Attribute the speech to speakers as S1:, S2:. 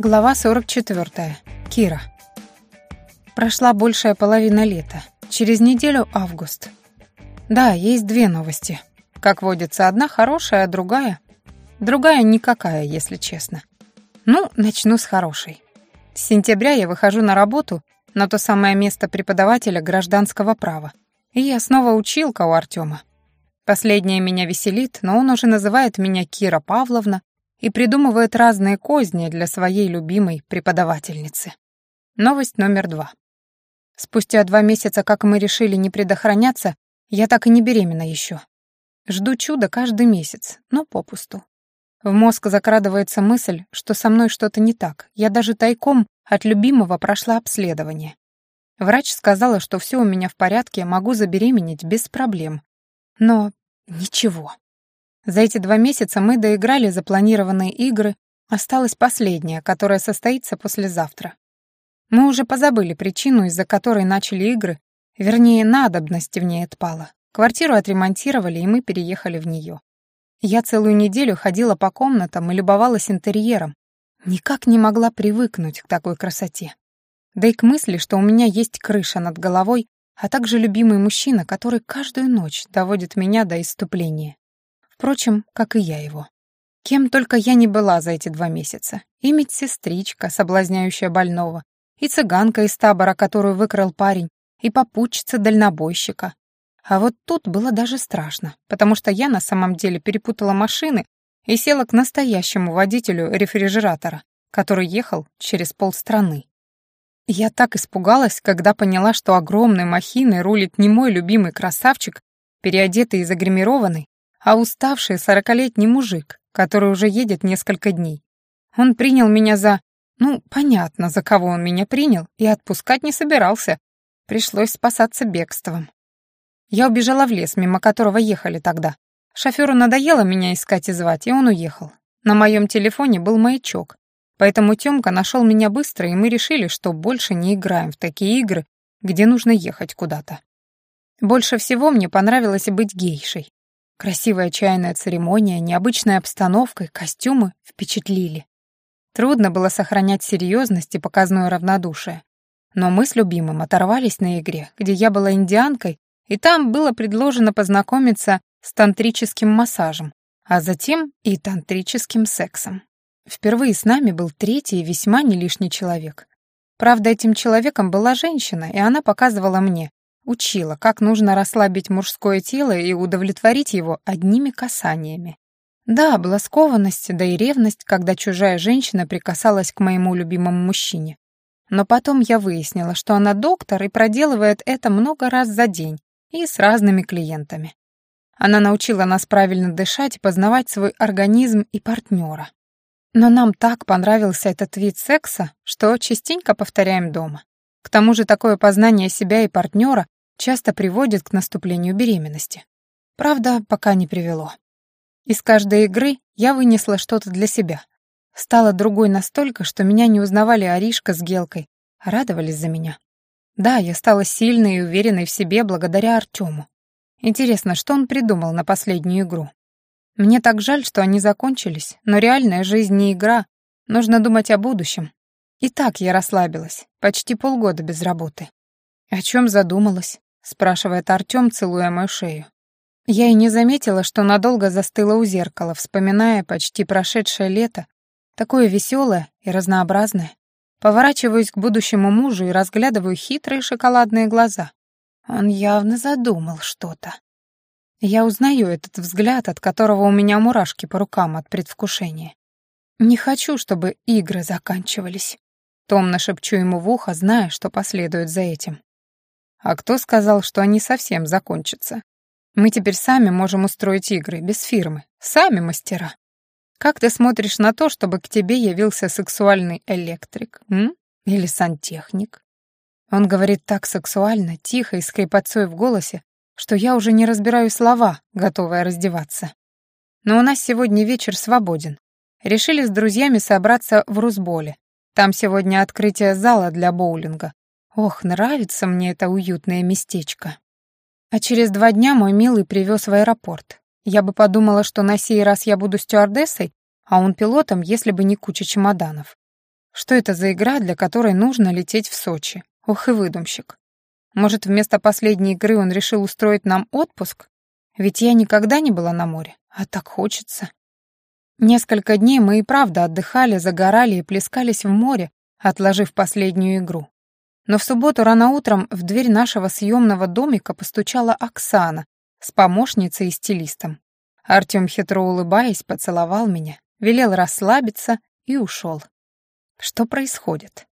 S1: Глава 44. Кира. Прошла большая половина лета. Через неделю август. Да, есть две новости. Как водится, одна хорошая, а другая... Другая никакая, если честно. Ну, начну с хорошей. С сентября я выхожу на работу на то самое место преподавателя гражданского права. И я снова училка у Артема. Последнее меня веселит, но он уже называет меня Кира Павловна, и придумывает разные козни для своей любимой преподавательницы. Новость номер два. Спустя два месяца, как мы решили не предохраняться, я так и не беременна еще. Жду чуда каждый месяц, но попусту. В мозг закрадывается мысль, что со мной что-то не так. Я даже тайком от любимого прошла обследование. Врач сказала, что все у меня в порядке, могу забеременеть без проблем. Но ничего. За эти два месяца мы доиграли запланированные игры, осталась последняя, которая состоится послезавтра. Мы уже позабыли причину, из-за которой начали игры, вернее, надобность в ней отпала. Квартиру отремонтировали, и мы переехали в нее. Я целую неделю ходила по комнатам и любовалась интерьером, никак не могла привыкнуть к такой красоте. Да и к мысли, что у меня есть крыша над головой, а также любимый мужчина, который каждую ночь доводит меня до иступления. Впрочем, как и я его. Кем только я не была за эти два месяца. И медсестричка, соблазняющая больного, и цыганка из табора, которую выкрал парень, и попутчица дальнобойщика. А вот тут было даже страшно, потому что я на самом деле перепутала машины и села к настоящему водителю рефрижератора, который ехал через полстраны. Я так испугалась, когда поняла, что огромной махиной рулит не мой любимый красавчик, переодетый и загримированный, а уставший сорокалетний мужик, который уже едет несколько дней. Он принял меня за... Ну, понятно, за кого он меня принял, и отпускать не собирался. Пришлось спасаться бегством. Я убежала в лес, мимо которого ехали тогда. Шоферу надоело меня искать и звать, и он уехал. На моем телефоне был маячок, поэтому Тёмка нашел меня быстро, и мы решили, что больше не играем в такие игры, где нужно ехать куда-то. Больше всего мне понравилось быть гейшей. Красивая чайная церемония, необычная обстановка и костюмы впечатлили. Трудно было сохранять серьезность и показное равнодушие. Но мы с любимым оторвались на игре, где я была индианкой, и там было предложено познакомиться с тантрическим массажем, а затем и тантрическим сексом. Впервые с нами был третий весьма не лишний человек. Правда, этим человеком была женщина, и она показывала мне, Учила, как нужно расслабить мужское тело и удовлетворить его одними касаниями. Да, была скованность, да и ревность, когда чужая женщина прикасалась к моему любимому мужчине. Но потом я выяснила, что она доктор и проделывает это много раз за день и с разными клиентами. Она научила нас правильно дышать и познавать свой организм и партнера. Но нам так понравился этот вид секса, что частенько повторяем дома. К тому же такое познание себя и партнера часто приводит к наступлению беременности. Правда, пока не привело. Из каждой игры я вынесла что-то для себя. Стала другой настолько, что меня не узнавали Аришка с Гелкой, а радовались за меня. Да, я стала сильной и уверенной в себе благодаря Артему. Интересно, что он придумал на последнюю игру? Мне так жаль, что они закончились, но реальная жизнь не игра, нужно думать о будущем. И так я расслабилась, почти полгода без работы. О чем задумалась? Спрашивает Артём, целуя мою шею. Я и не заметила, что надолго застыла у зеркала, вспоминая почти прошедшее лето, такое веселое и разнообразное. Поворачиваюсь к будущему мужу и разглядываю хитрые шоколадные глаза. Он явно задумал что-то. Я узнаю этот взгляд, от которого у меня мурашки по рукам от предвкушения. Не хочу, чтобы игры заканчивались. Томно шепчу ему в ухо, зная, что последует за этим. А кто сказал, что они совсем закончатся? Мы теперь сами можем устроить игры, без фирмы. Сами мастера. Как ты смотришь на то, чтобы к тебе явился сексуальный электрик, м? Или сантехник? Он говорит так сексуально, тихо и с в голосе, что я уже не разбираю слова, готовая раздеваться. Но у нас сегодня вечер свободен. Решили с друзьями собраться в Русболе. Там сегодня открытие зала для боулинга. Ох, нравится мне это уютное местечко. А через два дня мой милый привез в аэропорт. Я бы подумала, что на сей раз я буду стюардессой, а он пилотом, если бы не куча чемоданов. Что это за игра, для которой нужно лететь в Сочи? Ох и выдумщик. Может, вместо последней игры он решил устроить нам отпуск? Ведь я никогда не была на море, а так хочется. Несколько дней мы и правда отдыхали, загорали и плескались в море, отложив последнюю игру. Но в субботу рано утром в дверь нашего съемного домика постучала Оксана с помощницей и стилистом. Артем, хитро улыбаясь, поцеловал меня, велел расслабиться и ушел. Что происходит?